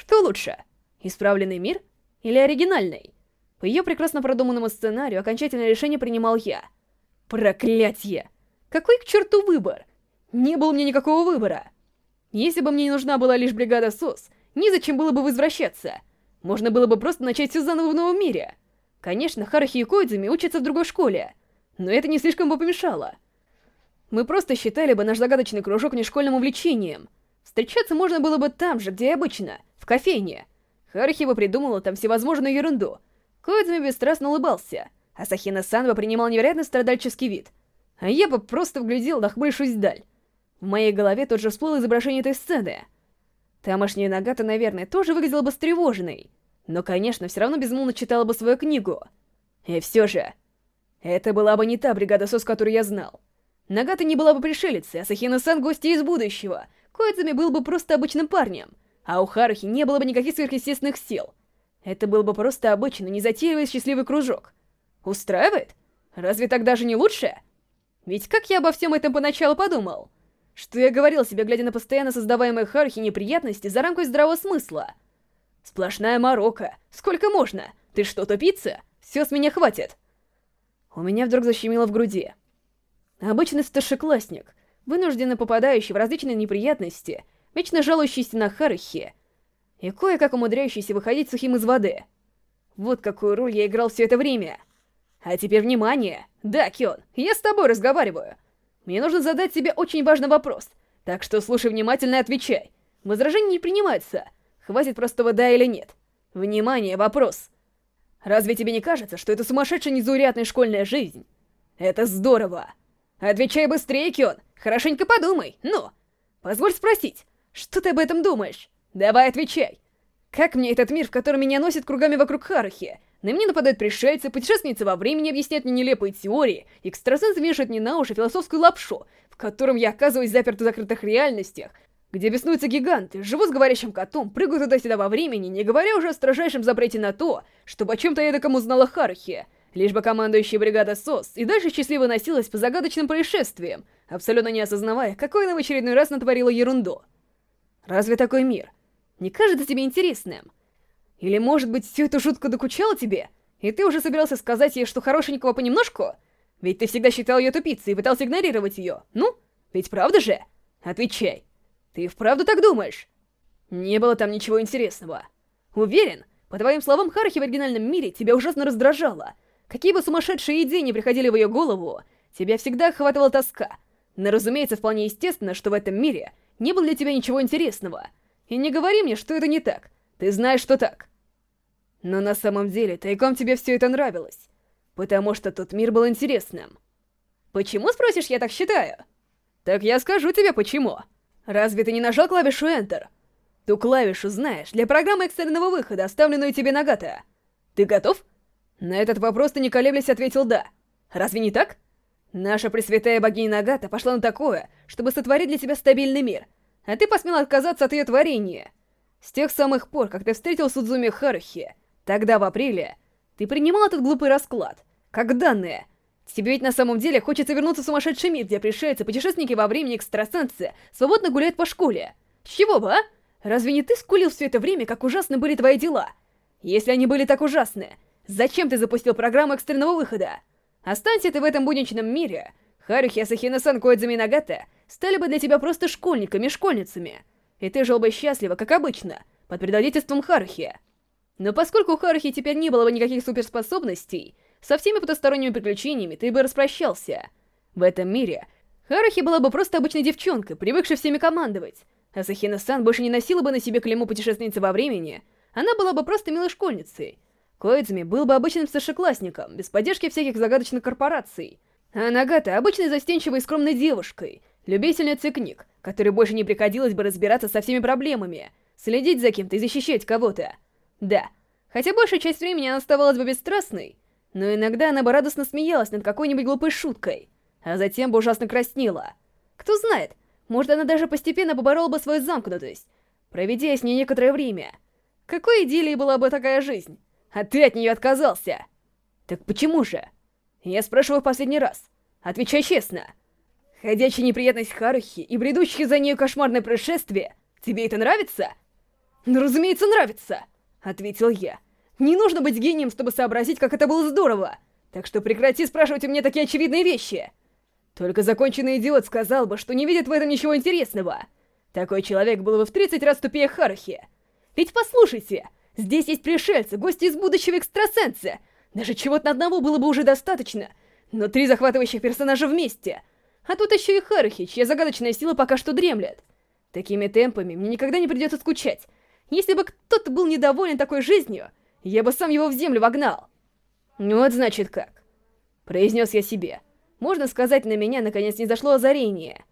Что лучше, исправленный мир или оригинальный? По ее прекрасно продуманному сценарию окончательное решение принимал я. Проклятье! Какой к черту выбор? Не было мне никакого выбора. Если бы мне не нужна была лишь бригада СОС, незачем было бы возвращаться. Можно было бы просто начать все заново в новом мире. Конечно, Харахи и Койдзами учатся в другой школе, но это не слишком бы помешало. Мы просто считали бы наш загадочный кружок не школьным увлечением. Встречаться можно было бы там же, где и обычно, кофейне. Харахи бы придумала там всевозможную ерунду. Койдзами бесстрастно улыбался, а Сахина-сан принимал невероятно страдальческий вид. А я бы просто вглядел, нахмурившись вдаль. В моей голове тут же всплыло изображение этой сцены. Тамошняя Нагата, наверное, тоже выглядела бы встревоженной. Но, конечно, все равно безмолвно читала бы свою книгу. И все же... Это была бы не та бригада СОС, которую я знал. Нагата не была бы пришелицей, а Сахина-сан гостья из будущего. Коидзами был бы просто обычным парнем. А у Харухи не было бы никаких сверхъестественных сил. Это был бы просто обычный, незатейливый счастливый кружок. Устраивает? Разве так даже не лучше? Ведь как я обо всем этом поначалу подумал? Что я говорил себе, глядя на постоянно создаваемые Харухи неприятности за рамкой здравого смысла? Сплошная морока. Сколько можно? Ты что, тупица? Все с меня хватит. У меня вдруг защемило в груди. Обычный старшеклассник, вынужденно попадающий в различные неприятности, вечно жалующийся на Харухи, и кое-как умудряющийся выходить сухим из воды. Вот какую роль я играл все это время. А теперь внимание! Да, Кион, я с тобой разговариваю. Мне нужно задать тебе очень важный вопрос, так что слушай внимательно и отвечай. Возражения не принимаются. Хватит простого «да» или «нет». Внимание, вопрос. Разве тебе не кажется, что это сумасшедшая незаурядная школьная жизнь? Это здорово. Отвечай быстрее, Кион. Хорошенько подумай. Ну, позволь спросить, что ты об этом думаешь? Давай отвечай. Как мне этот мир, в котором меня носят кругами вокруг Харахи? На меня нападают пришельцы, путешественницы во времени объясняют мне нелепые теории, экстрасенсы вешают мне на уши философскую лапшу, в котором я оказываюсь заперт в закрытых реальностях, где беснуются гиганты, живу с говорящим котом, прыгаю туда-сюда во времени, не говоря уже о строжайшем запрете на то, чтобы о чем-то эдаком узнала Харахи. Лишь бы командующая бригада СОС и дальше счастливо носилась по загадочным происшествиям, абсолютно не осознавая, какой она в очередной раз натворила ерунду. Разве такой мир? Не кажется тебе интересным? Или, может быть, всю эту шутку докучала тебе, и ты уже собирался сказать ей, что хорошенького понемножку? Ведь ты всегда считал ее тупицей и пытался игнорировать ее, ну? Ведь правда же? Отвечай. Ты вправду так думаешь? Не было там ничего интересного. Уверен, по твоим словам, Харахи в оригинальном мире тебя ужасно раздражала. Какие бы сумасшедшие идеи не приходили в ее голову, тебя всегда охватывала тоска. Но, разумеется, вполне естественно, что в этом мире не было для тебя ничего интересного. И не говори мне, что это не так. Ты знаешь, что так. Но на самом деле, тайком тебе все это нравилось. Потому что тот мир был интересным. Почему, спросишь, я так считаю? Так я скажу тебе, почему. Разве ты не нажал клавишу Enter? Ту клавишу знаешь, для программы экстренного выхода, оставленную тебе Нагата. Ты готов? На этот вопрос ты не колеблясь ответил «да». Разве не так? Наша пресвятая богиня Нагата пошла на такое, чтобы сотворить для тебя стабильный мир, а ты посмел отказаться от ее творения. С тех самых пор, как ты встретил Судзуми Харухи, тогда, в апреле, ты принимал этот глупый расклад, как данное, Тебе ведь на самом деле хочется вернуться в сумасшедший мир, где пришельцы, путешественники во времени, экстрасенсы, свободно гуляют по школе. С чего бы, а? Разве не ты скулил все это время, как ужасны были твои дела? Если они были так ужасны, зачем ты запустил программу экстренного выхода? Останься ты в этом будничном мире, Харухи, Асахина-сан, Коэдзами и Нагата стали бы для тебя просто школьниками, школьницами. И ты жил бы счастливо, как обычно, под предводительством Харухи. Но поскольку у Харухи теперь не было бы никаких суперспособностей, со всеми потусторонними приключениями ты бы распрощался. В этом мире Харахи была бы просто обычной девчонкой, привыкшей всеми командовать. А Сахина-сан больше не носила бы на себе клейму путешественницы во времени, она была бы просто милой школьницей. Коидзми был бы обычным старшеклассником, без поддержки всяких загадочных корпораций. А Нагата — обычной застенчивой и скромной девушкой, любительницей книг, которой больше не приходилось бы разбираться со всеми проблемами, следить за кем-то и защищать кого-то. Да, хотя большая часть времени она оставалась бы бесстрастной, но иногда она бы радостно смеялась над какой-нибудь глупой шуткой, а затем бы ужасно краснела. Кто знает, может она даже постепенно поборола бы свою замкнутость, проведя с ней некоторое время. Какой идиллией была бы такая жизнь? А ты от нее отказался! Так почему же? Я спрашиваю в последний раз. Отвечай честно. Ходячая неприятность Харухи и бредущие за нею кошмарное происшествие, тебе это нравится? «Ну, разумеется, нравится!» — ответил я. «Не нужно быть гением, чтобы сообразить, как это было здорово! Так что прекрати спрашивать у меня такие очевидные вещи!» Только законченный идиот сказал бы, что не видит в этом ничего интересного. Такой человек был бы в 30 раз тупее Харахи. Ведь послушайте, здесь есть пришельцы, гости из будущего экстрасенса. Даже чего-то одного было бы уже достаточно. Но три захватывающих персонажа вместе. А тут еще и Харахи, чья загадочная сила пока что дремлет. Такими темпами мне никогда не придется скучать. Если бы кто-то был недоволен такой жизнью, я бы сам его в землю вогнал. Вот значит как. Произнес я себе. Можно сказать, на меня наконец не зашло озарение.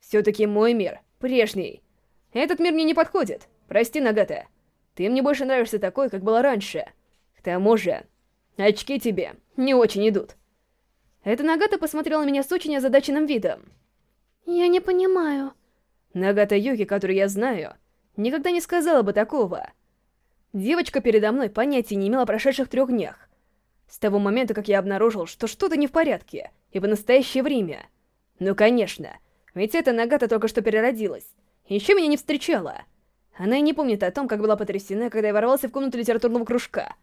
Все-таки мой мир, прежний. Этот мир мне не подходит. Прости, Нагата. Ты мне больше нравишься такой, как была раньше. К тому же, очки тебе не очень идут. Эта Нагата посмотрела на меня с очень озадаченным видом. Я не понимаю. Нагата Юки, которую я знаю, никогда не сказала бы такого. Девочка передо мной понятия не имела о прошедших трех днях. С того момента, как я обнаружил, что что-то не в порядке, и в настоящее время. Ну, конечно, ведь эта Нагата только что переродилась. Еще меня не встречала. Она и не помнит о том, как была потрясена, когда я ворвался в комнату литературного кружка.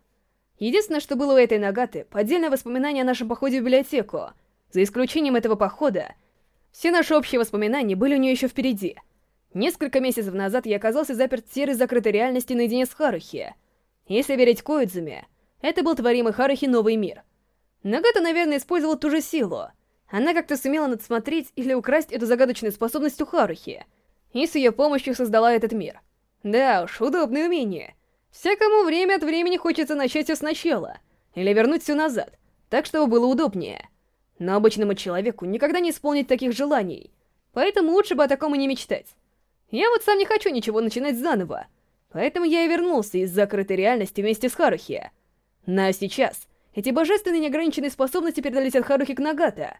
Единственное, что было у этой Нагаты, поддельное воспоминание о нашем походе в библиотеку. За исключением этого похода, все наши общие воспоминания были у нее еще впереди. Несколько месяцев назад я оказался заперт в серой закрытой реальности наедине с Харухи. Если верить Коидзуме, это был творимый Харухи новый мир. Нагата, наверное, использовала ту же силу. Она как-то сумела надсмотреть или украсть эту загадочную способность у Харухи, и с ее помощью создала этот мир. Да уж, удобное умение. Всякому время от времени хочется начать все сначала, или вернуть все назад, так, чтобы было удобнее. Но обычному человеку никогда не исполнить таких желаний, поэтому лучше бы о таком и не мечтать. Я вот сам не хочу ничего начинать заново, поэтому я и вернулся из закрытой реальности вместе с Харухи. Но сейчас эти божественные неограниченные способности передались от Харухи к Нагата.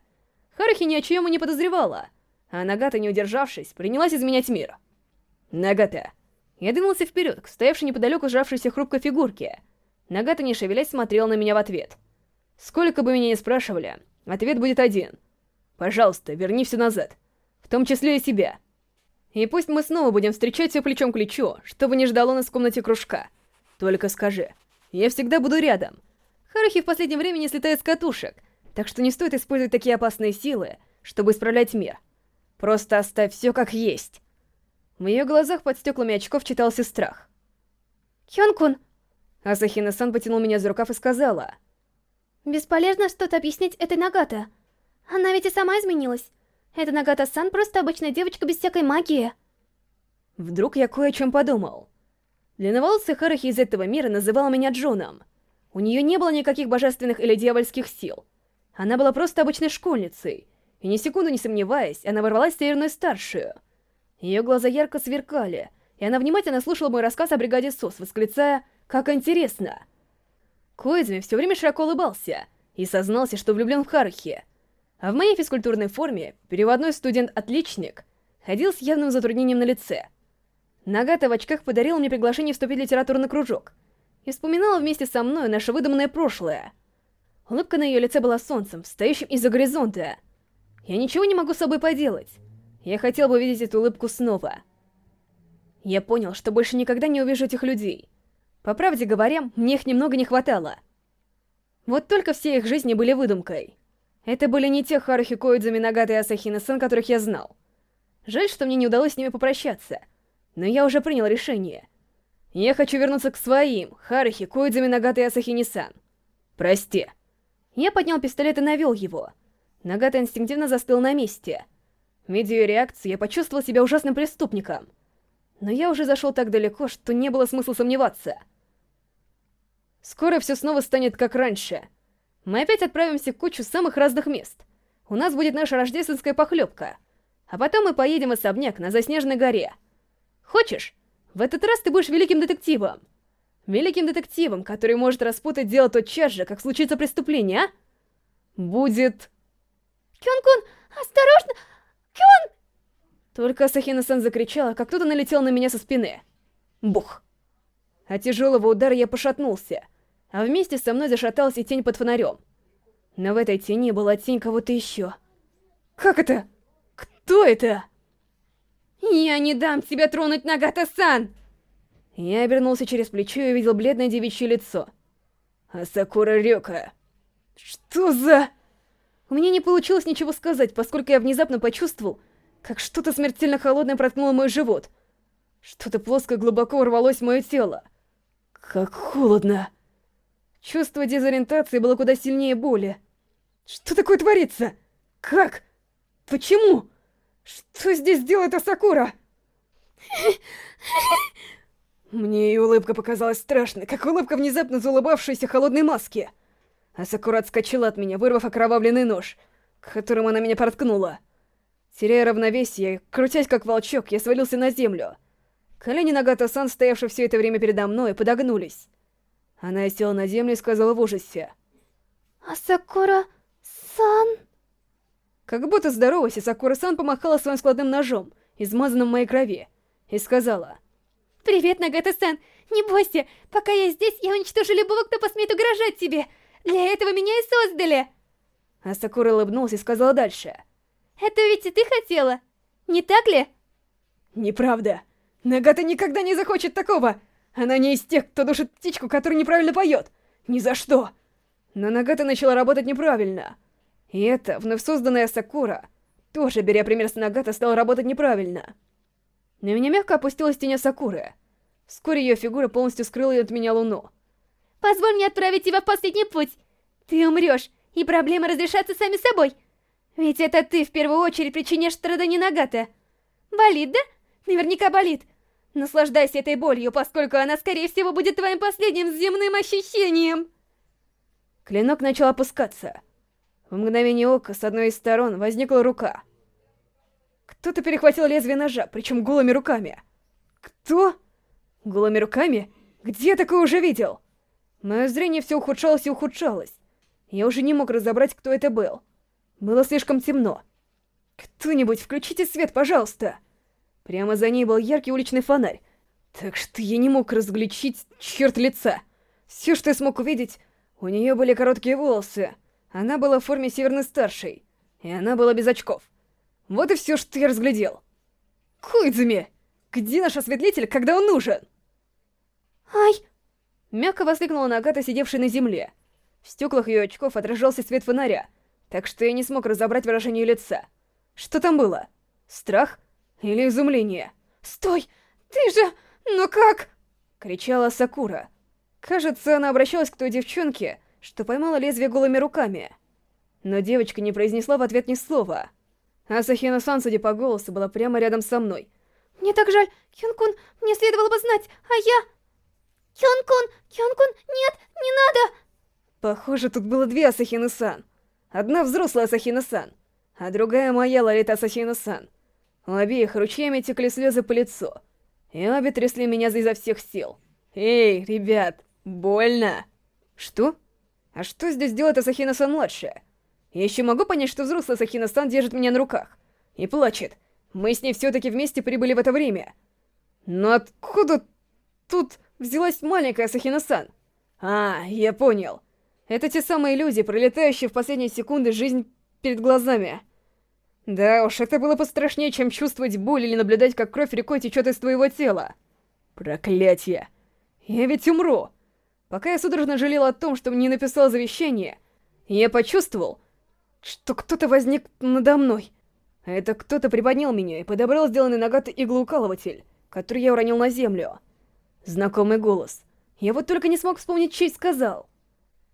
Харухи ни о чем и не подозревала, а Нагата, не удержавшись, принялась изменять мир. Нагата. Я двинулся вперед, к стоявшей неподалеку сжавшейся хрупкой фигурке. Нагата, не шевелясь, смотрела на меня в ответ. Сколько бы меня ни спрашивали, Ответ будет один. Пожалуйста, верни все назад. В том числе и себя. И пусть мы снова будем встречаться плечом к плечу, чтобы не ждало нас в комнате кружка. Только скажи, я всегда буду рядом. Харахи в последнее время не слетает с катушек, так что не стоит использовать такие опасные силы, чтобы исправлять мир. Просто оставь все как есть. В ее глазах под стеклами очков читался страх. Хён-кун! Асахина-сан потянул меня за рукав и сказала... Бесполезно что-то объяснять этой Нагата. Она ведь и сама изменилась. Эта Нагата-сан просто обычная девочка без всякой магии. Вдруг я кое о чем подумал. Длинноволосая Харахи из этого мира называла меня Джоном. У нее не было никаких божественных или дьявольских сил. Она была просто обычной школьницей, и ни секунду не сомневаясь, она ворвалась в Северную Старшую. Ее глаза ярко сверкали, и она внимательно слушала мой рассказ о бригаде СОС, восклицая «Как интересно!» Коидзуми все время широко улыбался и сознался, что влюблен в Харухи. А в моей физкультурной форме переводной студент-отличник ходил с явным затруднением на лице. Нагата в очках подарила мне приглашение вступить в литературный кружок и вспоминала вместе со мной наше выдуманное прошлое. Улыбка на ее лице была солнцем, встающим из-за горизонта. Я ничего не могу с собой поделать. Я хотел бы увидеть эту улыбку снова. Я понял, что больше никогда не увижу этих людей. По правде говоря, мне их немного не хватало. Вот только все их жизни были выдумкой. Это были не те Харухи Коидзуми, Нагата и Асахина-сан, которых я знал. Жаль, что мне не удалось с ними попрощаться. Но я уже принял решение. Я хочу вернуться к своим, Харухи, Коидзуми, Нагата и Асахини-сан. Прости. Я поднял пистолет и навел его. Нагата инстинктивно застыл на месте. Видя ее я почувствовал себя ужасным преступником. Но я уже зашел так далеко, что не было смысла сомневаться. Скоро все снова станет как раньше. Мы опять отправимся к кучу самых разных мест. У нас будет наша рождественская похлебка. А потом мы поедем в особняк на Заснеженной горе. Хочешь? В этот раз ты будешь великим детективом. Великим детективом, который может распутать дело тотчас же, как случится преступление, а? Будет... Кён-кун, осторожно! Кён! Только Асахина-сан закричала, как кто-то налетел на меня со спины. Бух! От тяжелого удара я пошатнулся, а вместе со мной зашаталась и тень под фонарем. Но в этой тени была тень кого-то еще. Как это? Кто это? Я не дам тебя тронуть, Нагата-сан! Я обернулся через плечо и увидел бледное девичье лицо. Асакура Рёка. Что за... У меня не получилось ничего сказать, поскольку я внезапно почувствовал, как что-то смертельно холодное проткнуло мой живот. Что-то плоское глубоко ворвалось в мое тело. Как холодно. Чувство дезориентации было куда сильнее боли. Что такое творится? Как? Почему? Что здесь делает Асакура? Мне ее улыбка показалась страшной, как улыбка внезапно заулыбавшейся холодной маски. Асакура отскочила от меня, вырвав окровавленный нож, которым она меня проткнула. Теряя равновесие, крутясь как волчок, я свалился на землю. Колени Нагата-сан, стоявшие все это время передо мной, подогнулись. Она села на землю и сказала в ужасе. «Асакура-сан...» Как будто здороваясь, Асакура-сан помахала своим складным ножом, измазанным в моей крови, и сказала. «Привет, Нагата-сан! Не бойся! Пока я здесь, я уничтожу любого, кто посмеет угрожать тебе! Для этого меня и создали!» Асакура улыбнулась и сказала дальше. «Это ведь и ты хотела, не так ли?» «Неправда. Нагата никогда не захочет такого! Она не из тех, кто душит птичку, которая неправильно поет! Ни за что!» Но Нагата начала работать неправильно. И это, вновь созданная Сакура, тоже, беря пример с Нагата, стала работать неправильно. На меня мягко опустилась тень Сакуры. Вскоре ее фигура полностью скрыла от меня луну. «Позволь мне отправить тебя в последний путь! Ты умрешь, и проблемы разрешатся сами собой! Ведь это ты в первую очередь причиняешь страдания Нагата! Болит, да? Наверняка болит! Наслаждайся этой болью, поскольку она, скорее всего, будет твоим последним земным ощущением!» Клинок начал опускаться. В мгновение ока с одной из сторон возникла рука. Кто-то перехватил лезвие ножа, причем голыми руками. Кто? Голыми руками? Где я такое уже видел? Мое зрение все ухудшалось и ухудшалось. Я уже не мог разобрать, кто это был. Было слишком темно. Кто-нибудь, включите свет, пожалуйста. Прямо за ней был яркий уличный фонарь, так что я не мог разглядеть черт лица. Все, что я смог увидеть, у нее были короткие волосы. Она была в форме Северной Старшей, и она была без очков. Вот и все, что я разглядел. Куидзуми! Где наш осветлитель, когда он нужен? Ай! Мягко воскликнула Нагата, сидевшая на земле. В стеклах ее очков отражался свет фонаря, так что я не смог разобрать выражение лица. Что там было? Страх или изумление? «Стой! Ты же... Ну как?» — кричала Сакура. Кажется, она обращалась к той девчонке, что поймала лезвие голыми руками. Но девочка не произнесла в ответ ни слова. Асахина-сан, судя по голосу, была прямо рядом со мной. «Мне так жаль, Кён-кун, мне следовало бы знать, а я...» «Кён-кун, Кён-кун, нет, не надо!» Похоже, тут было две Асахины-сан. Одна взрослая Асахина-сан, а другая моя Лолита Асахина-сан. У обеих ручьями текли слезы по лицу, и обе трясли меня изо всех сил. «Эй, ребят, больно!» «Что? А что здесь делает Асахина-сан-младшая?» Я еще могу понять, что взрослый Сахина-сан держит меня на руках. И плачет. Мы с ней все-таки вместе прибыли в это время. Но откуда тут взялась маленькая Сахина-сан? А, я понял. Это те самые люди, пролетающие в последние секунды жизнь перед глазами. Да уж, это было пострашнее, чем чувствовать боль или наблюдать, как кровь рекой течет из твоего тела. Проклятие. Я ведь умру. Пока я судорожно жалел о том, что мне написал завещание, я почувствовал, что кто-то возник надо мной. Это кто-то приподнял меня и подобрал сделанный нагатый иглоукалыватель, который я уронил на землю. Знакомый голос. Я вот только не смог вспомнить, чей сказал.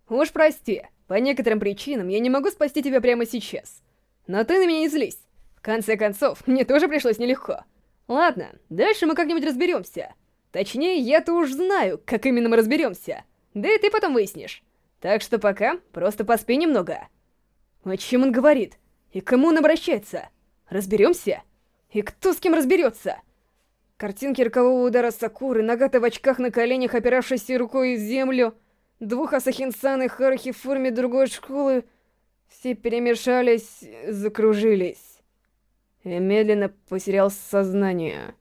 Уж прости, по некоторым причинам я не могу спасти тебя прямо сейчас. Но ты на меня не злись. В конце концов, мне тоже пришлось нелегко. Ладно, дальше мы как-нибудь разберемся. Точнее, я-то уж знаю, как именно мы разберемся. Да и ты потом выяснишь. Так что пока просто поспи немного. О чем он говорит? И к кому он обращается? Разберемся? И кто с кем разберется? Картинки рокового удара Сакуры, Нагата в очках на коленях, опиравшейся рукой в землю, двух Асахинсан и Харахи в форме другой школы, все перемешались, закружились. Я медленно потерял сознание.